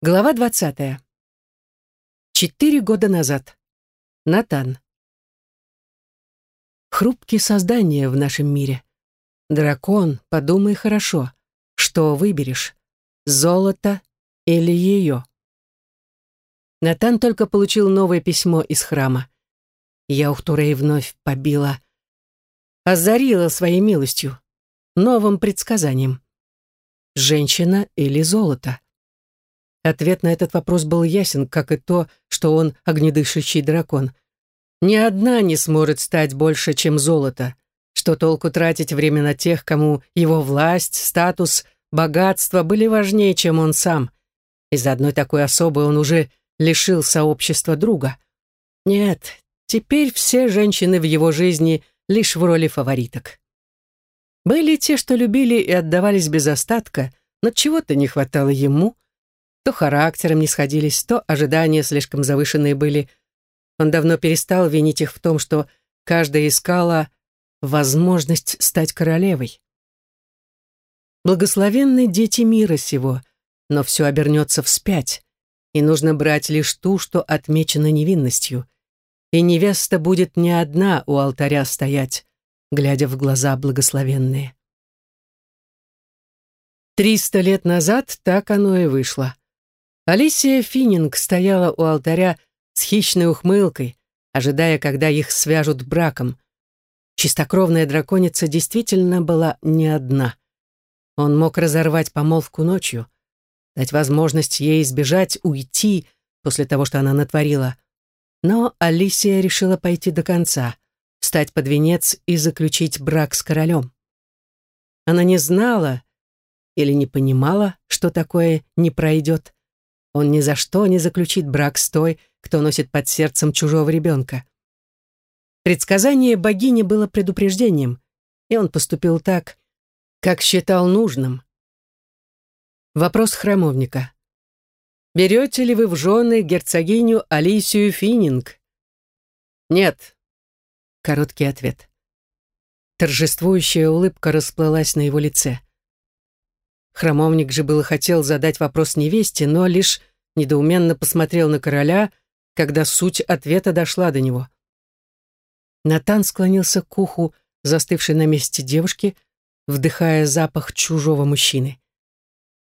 Глава двадцатая. Четыре года назад. Натан. Хрупкие создания в нашем мире. Дракон, подумай хорошо, что выберешь, золото или ее. Натан только получил новое письмо из храма. Я Ухтурей вновь побила, озарила своей милостью, новым предсказанием. Женщина или золото? Ответ на этот вопрос был ясен, как и то, что он огнедышащий дракон. Ни одна не сможет стать больше, чем золото. Что толку тратить время на тех, кому его власть, статус, богатство были важнее, чем он сам. Из-за одной такой особы он уже лишил сообщества друга. Нет, теперь все женщины в его жизни лишь в роли фавориток. Были те, что любили и отдавались без остатка, но чего-то не хватало ему — то характером не сходились, то ожидания слишком завышенные были. Он давно перестал винить их в том, что каждая искала возможность стать королевой. Благословенны дети мира сего, но все обернется вспять, и нужно брать лишь ту, что отмечена невинностью. И невеста будет не одна у алтаря стоять, глядя в глаза благословенные. Триста лет назад так оно и вышло. Алисия Финнинг стояла у алтаря с хищной ухмылкой, ожидая, когда их свяжут браком. Чистокровная драконица действительно была не одна. Он мог разорвать помолвку ночью, дать возможность ей избежать, уйти после того, что она натворила. Но Алисия решила пойти до конца, встать под венец и заключить брак с королем. Она не знала или не понимала, что такое не пройдет, он ни за что не заключит брак с той, кто носит под сердцем чужого ребенка. Предсказание богини было предупреждением, и он поступил так, как считал нужным. Вопрос храмовника. «Берете ли вы в жены герцогиню Алисию Финнинг?» «Нет». Короткий ответ. Торжествующая улыбка расплылась на его лице. Храмовник же было хотел задать вопрос невесте, но лишь недоуменно посмотрел на короля, когда суть ответа дошла до него. Натан склонился к уху, застывшей на месте девушки, вдыхая запах чужого мужчины.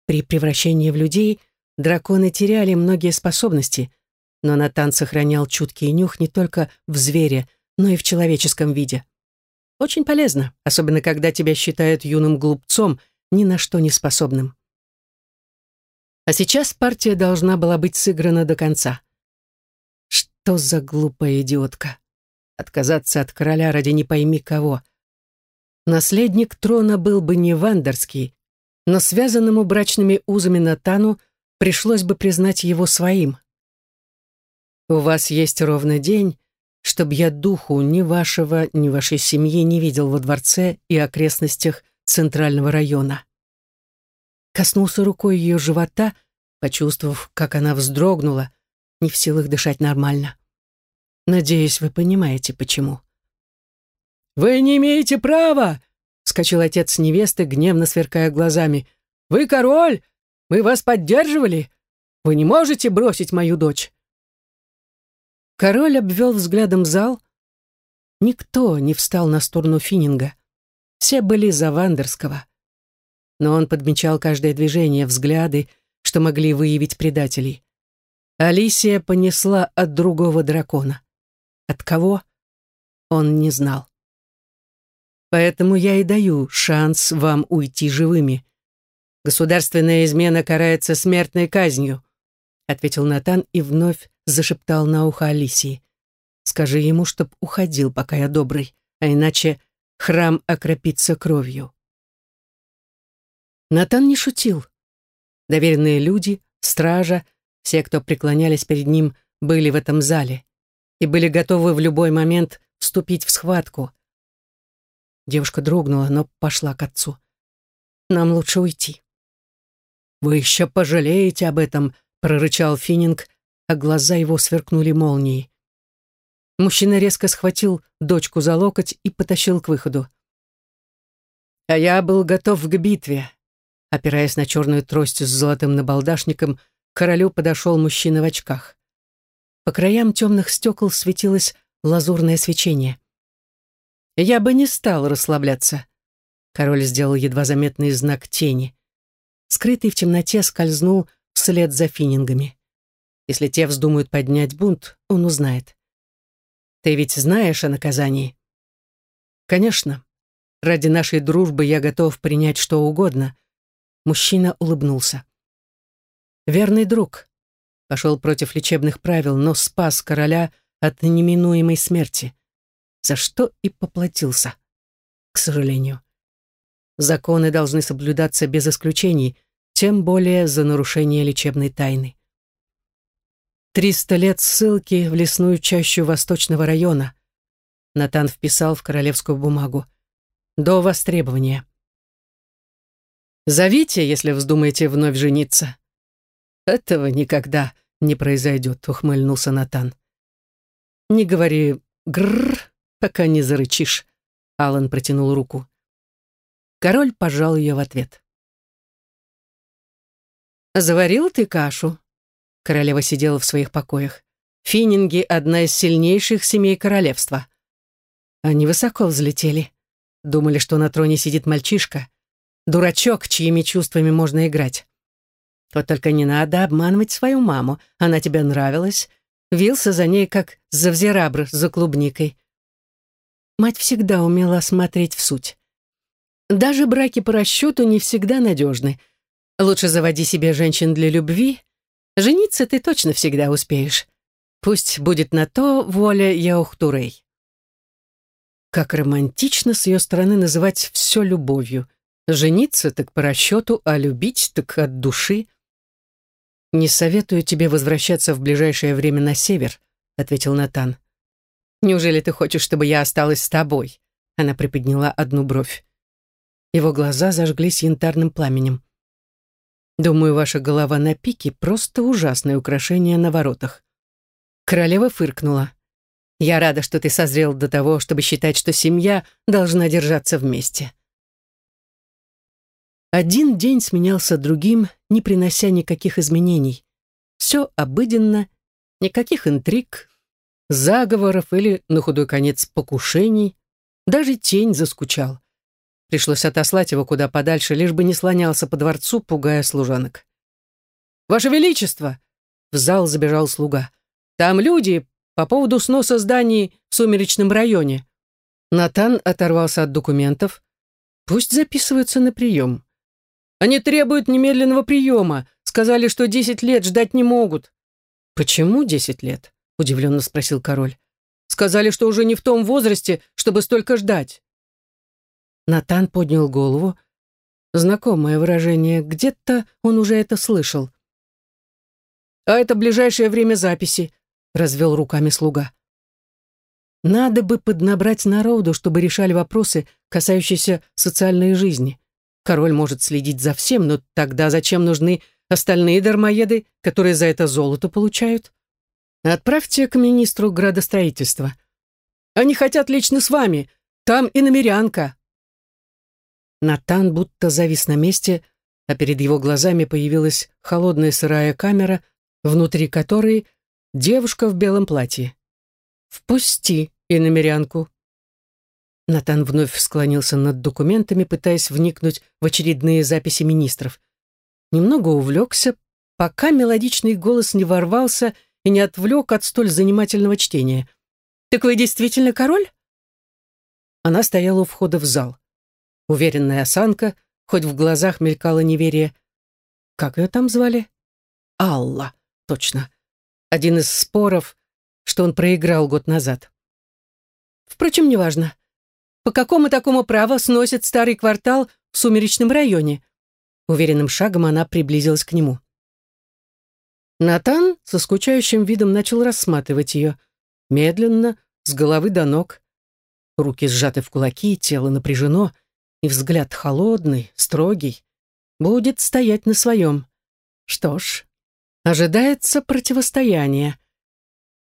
При превращении в людей драконы теряли многие способности, но Натан сохранял чуткий нюх не только в звере, но и в человеческом виде. Очень полезно, особенно когда тебя считают юным глупцом ни на что не способным. А сейчас партия должна была быть сыграна до конца. Что за глупая идиотка? Отказаться от короля ради не пойми кого. Наследник трона был бы не Вандерский, но связанному брачными узами Натану пришлось бы признать его своим. У вас есть ровно день, чтобы я духу ни вашего, ни вашей семьи не видел во дворце и окрестностях центрального района. Коснулся рукой ее живота, почувствовав, как она вздрогнула, не в силах дышать нормально. Надеюсь, вы понимаете, почему. «Вы не имеете права!» — вскочил отец невесты, гневно сверкая глазами. «Вы король! Мы вас поддерживали! Вы не можете бросить мою дочь!» Король обвел взглядом зал. Никто не встал на сторону Финнинга. Все были за Вандерского. Но он подмечал каждое движение, взгляды, что могли выявить предателей. Алисия понесла от другого дракона. От кого? Он не знал. Поэтому я и даю шанс вам уйти живыми. Государственная измена карается смертной казнью, ответил Натан и вновь зашептал на ухо Алисии. Скажи ему, чтоб уходил, пока я добрый, а иначе храм окропится кровью. Натан не шутил. Доверенные люди, стража, все, кто преклонялись перед ним, были в этом зале и были готовы в любой момент вступить в схватку. Девушка дрогнула, но пошла к отцу. «Нам лучше уйти». «Вы еще пожалеете об этом», — прорычал Финнинг, а глаза его сверкнули молнией. Мужчина резко схватил дочку за локоть и потащил к выходу. А я был готов к битве. Опираясь на черную трость с золотым набалдашником, королю подошел мужчина в очках. По краям темных стекол светилось лазурное свечение. «Я бы не стал расслабляться», — король сделал едва заметный знак тени. Скрытый в темноте скользнул вслед за финингами. Если те вздумают поднять бунт, он узнает. «Ты ведь знаешь о наказании?» «Конечно. Ради нашей дружбы я готов принять что угодно». Мужчина улыбнулся. «Верный друг», пошел против лечебных правил, но спас короля от неминуемой смерти, за что и поплатился, к сожалению. Законы должны соблюдаться без исключений, тем более за нарушение лечебной тайны. Триста лет ссылки в лесную чащу Восточного района. Натан вписал в королевскую бумагу. До востребования. «Зовите, если вздумаете вновь жениться», «Этого никогда не произойдет», — ухмыльнулся Натан. «Не говори «грррр», пока не зарычишь», — Алан протянул руку. Король пожал ее в ответ. «Заварил ты кашу?» Королева сидела в своих покоях. Фининги — одна из сильнейших семей королевства. Они высоко взлетели. Думали, что на троне сидит мальчишка. Дурачок, чьими чувствами можно играть. Вот только не надо обманывать свою маму. Она тебе нравилась. Вился за ней, как завзерабр за клубникой. Мать всегда умела смотреть в суть. Даже браки по расчету не всегда надежны. Лучше заводи себе женщин для любви. Жениться ты точно всегда успеешь. Пусть будет на то воля Яухтурей. Как романтично с ее стороны называть все любовью. Жениться так по расчету, а любить так от души — «Не советую тебе возвращаться в ближайшее время на север», — ответил Натан. «Неужели ты хочешь, чтобы я осталась с тобой?» Она приподняла одну бровь. Его глаза зажглись янтарным пламенем. «Думаю, ваша голова на пике — просто ужасное украшение на воротах». Королева фыркнула. «Я рада, что ты созрел до того, чтобы считать, что семья должна держаться вместе. Один день сменялся другим, не принося никаких изменений. Все обыденно, никаких интриг, заговоров или, на худой конец, покушений. Даже тень заскучал. Пришлось отослать его куда подальше, лишь бы не слонялся по дворцу, пугая служанок. «Ваше Величество!» — в зал забежал слуга. «Там люди по поводу сноса зданий в сумеречном районе». Натан оторвался от документов. «Пусть записываются на прием». Они требуют немедленного приема. Сказали, что десять лет ждать не могут». «Почему десять лет?» — удивленно спросил король. «Сказали, что уже не в том возрасте, чтобы столько ждать». Натан поднял голову. Знакомое выражение. Где-то он уже это слышал. «А это ближайшее время записи», — развел руками слуга. «Надо бы поднабрать народу, чтобы решали вопросы, касающиеся социальной жизни. Король может следить за всем, но тогда зачем нужны остальные дармоеды, которые за это золото получают? Отправьте к министру градостроительства. Они хотят лично с вами. Там и намерянка. Натан будто завис на месте, а перед его глазами появилась холодная сырая камера, внутри которой девушка в белом платье. «Впусти и намерянку», Натан вновь склонился над документами, пытаясь вникнуть в очередные записи министров. Немного увлекся, пока мелодичный голос не ворвался и не отвлек от столь занимательного чтения. «Так вы действительно король?» Она стояла у входа в зал. Уверенная осанка, хоть в глазах мелькало неверие. Как ее там звали? Алла, точно. Один из споров, что он проиграл год назад. Впрочем, неважно. По какому такому праву сносит старый квартал в сумеречном районе? Уверенным шагом она приблизилась к нему. Натан со скучающим видом начал рассматривать ее. Медленно, с головы до ног. Руки сжаты в кулаки, тело напряжено, и взгляд холодный, строгий. Будет стоять на своем. Что ж, ожидается противостояние.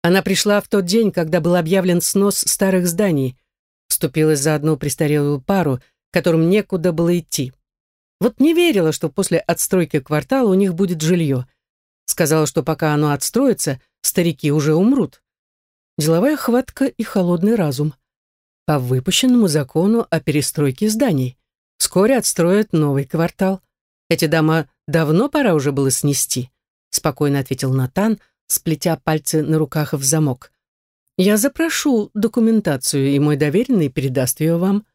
Она пришла в тот день, когда был объявлен снос старых зданий — вступилась за одну престарелую пару, которым некуда было идти. Вот не верила, что после отстройки квартала у них будет жилье. Сказала, что пока оно отстроится, старики уже умрут. Деловая хватка и холодный разум. По выпущенному закону о перестройке зданий. Вскоре отстроят новый квартал. Эти дома давно пора уже было снести, спокойно ответил Натан, сплетя пальцы на руках в замок. Я запрошу документацию, и мой доверенный передаст ее вам.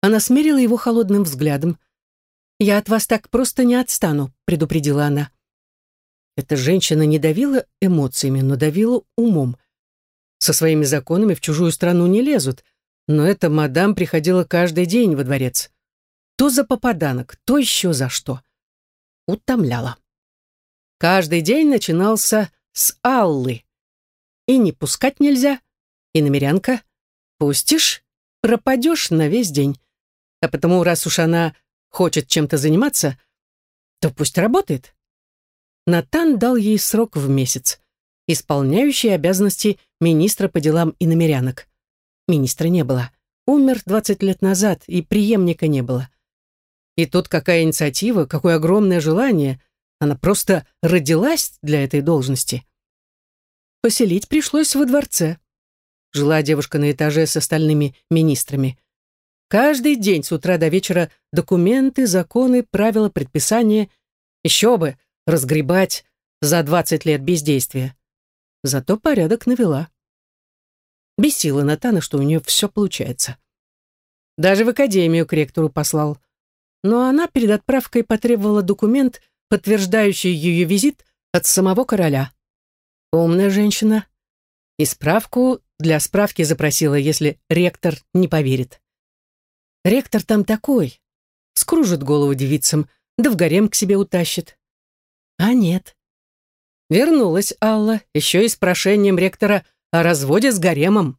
Она смерила его холодным взглядом. «Я от вас так просто не отстану», — предупредила она. Эта женщина не давила эмоциями, но давила умом. Со своими законами в чужую страну не лезут, но эта мадам приходила каждый день во дворец. То за попаданок, то еще за что. Утомляла. Каждый день начинался с Аллы. И не пускать нельзя, и намерянка. Пустишь, пропадешь на весь день. А потому, раз уж она хочет чем-то заниматься, то пусть работает. Натан дал ей срок в месяц, исполняющий обязанности министра по делам иномерянок. Министра не было. Умер 20 лет назад, и преемника не было. И тут какая инициатива, какое огромное желание. Она просто родилась для этой должности. Поселить пришлось во дворце. Жила девушка на этаже с остальными министрами. Каждый день с утра до вечера документы, законы, правила, предписания. Еще бы, разгребать за 20 лет бездействия. Зато порядок навела. Бесила Натана, что у нее все получается. Даже в академию к ректору послал. Но она перед отправкой потребовала документ, подтверждающий ее визит от самого короля. Умная женщина. И справку для справки запросила, если ректор не поверит. Ректор там такой. Скружит голову девицам, да в гарем к себе утащит. А нет. Вернулась Алла, еще и с прошением ректора о разводе с гаремом.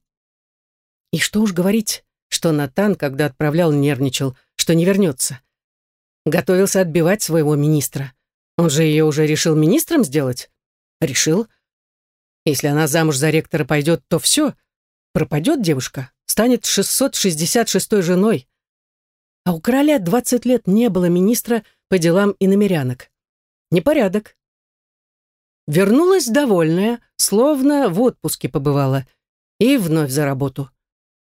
И что уж говорить, что Натан, когда отправлял, нервничал, что не вернется. Готовился отбивать своего министра. Он же ее уже решил министром сделать? Решил. Если она замуж за ректора пойдет, то все. Пропадет девушка, станет 666-й женой а у короля 20 лет не было министра по делам иномерянок. Непорядок. Вернулась довольная, словно в отпуске побывала, и вновь за работу.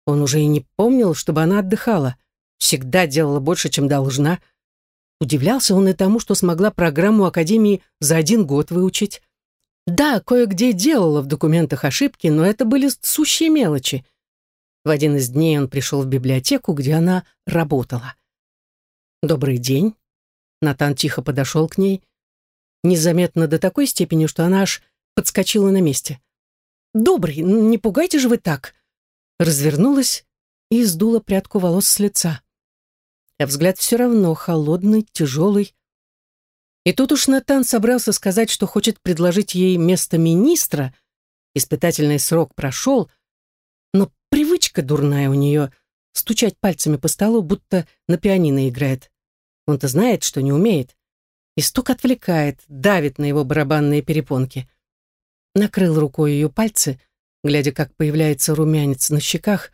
Он уже и не помнил, чтобы она отдыхала, всегда делала больше, чем должна. Удивлялся он и тому, что смогла программу Академии за один год выучить. Да, кое-где делала в документах ошибки, но это были сущие мелочи. В один из дней он пришел в библиотеку, где она работала. «Добрый день». Натан тихо подошел к ней, незаметно до такой степени, что она аж подскочила на месте. «Добрый, не пугайте же вы так!» Развернулась и сдула прядку волос с лица. А взгляд все равно холодный, тяжелый. И тут уж Натан собрался сказать, что хочет предложить ей место министра. Испытательный срок прошел — Привычка дурная у нее — стучать пальцами по столу, будто на пианино играет. Он-то знает, что не умеет. И стук отвлекает, давит на его барабанные перепонки. Накрыл рукой ее пальцы, глядя, как появляется румянец на щеках,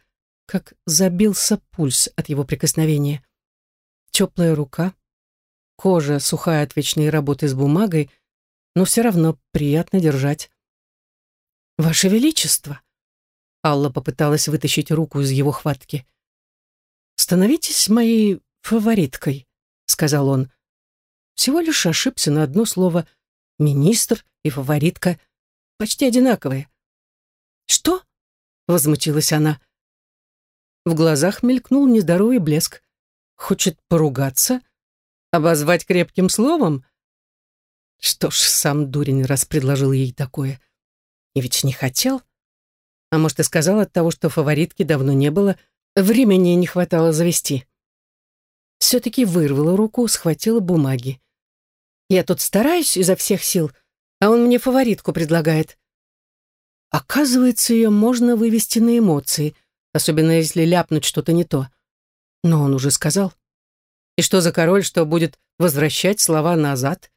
как забился пульс от его прикосновения. Теплая рука, кожа сухая от вечной работы с бумагой, но все равно приятно держать. «Ваше Величество!» Алла попыталась вытащить руку из его хватки. «Становитесь моей фавориткой», — сказал он. Всего лишь ошибся на одно слово «министр» и «фаворитка» почти одинаковые. «Что?» — возмутилась она. В глазах мелькнул нездоровый блеск. «Хочет поругаться? Обозвать крепким словом?» Что ж, сам дурень раз предложил ей такое. И ведь не хотел. А может, и сказал от того, что фаворитки давно не было, времени не хватало завести. Все-таки вырвала руку, схватила бумаги. Я тут стараюсь изо всех сил, а он мне фаворитку предлагает. Оказывается, ее можно вывести на эмоции, особенно если ляпнуть что-то не то. Но он уже сказал. И что за король, что будет возвращать слова назад?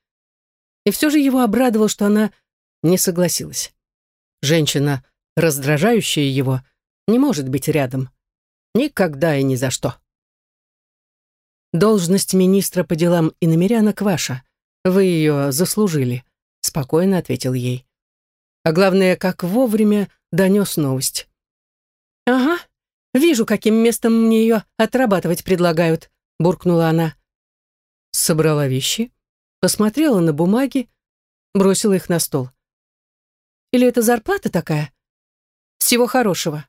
И все же его обрадовало, что она не согласилась. Женщина раздражающее его, не может быть рядом. Никогда и ни за что. Должность министра по делам иномерянок ваша. Вы ее заслужили, спокойно ответил ей. А главное, как вовремя донес новость. «Ага, вижу, каким местом мне ее отрабатывать предлагают», буркнула она. Собрала вещи, посмотрела на бумаги, бросила их на стол. «Или это зарплата такая? Всего хорошего».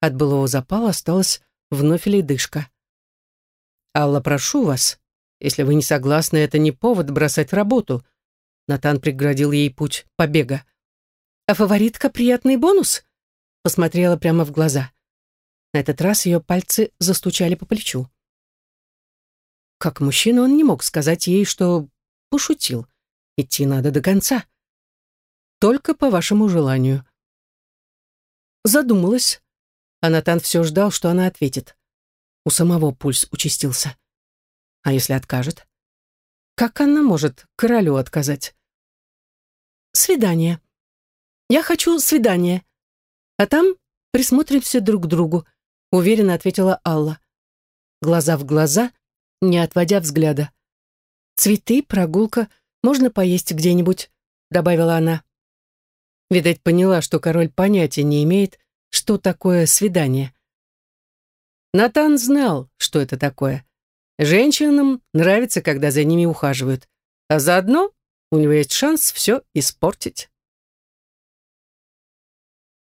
От былого запала осталась вновь ледышка. «Алла, прошу вас, если вы не согласны, это не повод бросать работу», Натан преградил ей путь побега. «А фаворитка — приятный бонус?» Посмотрела прямо в глаза. На этот раз ее пальцы застучали по плечу. Как мужчина он не мог сказать ей, что пошутил. Идти надо до конца. Только по вашему желанию. Задумалась. А Натан все ждал, что она ответит. У самого пульс участился. А если откажет? Как она может королю отказать? Свидание. Я хочу свидание. А там присмотримся друг к другу, уверенно ответила Алла. Глаза в глаза, не отводя взгляда. Цветы, прогулка, можно поесть где-нибудь, добавила она. Видать, поняла, что король понятия не имеет, что такое свидание. Натан знал, что это такое. Женщинам нравится, когда за ними ухаживают, а заодно у него есть шанс все испортить.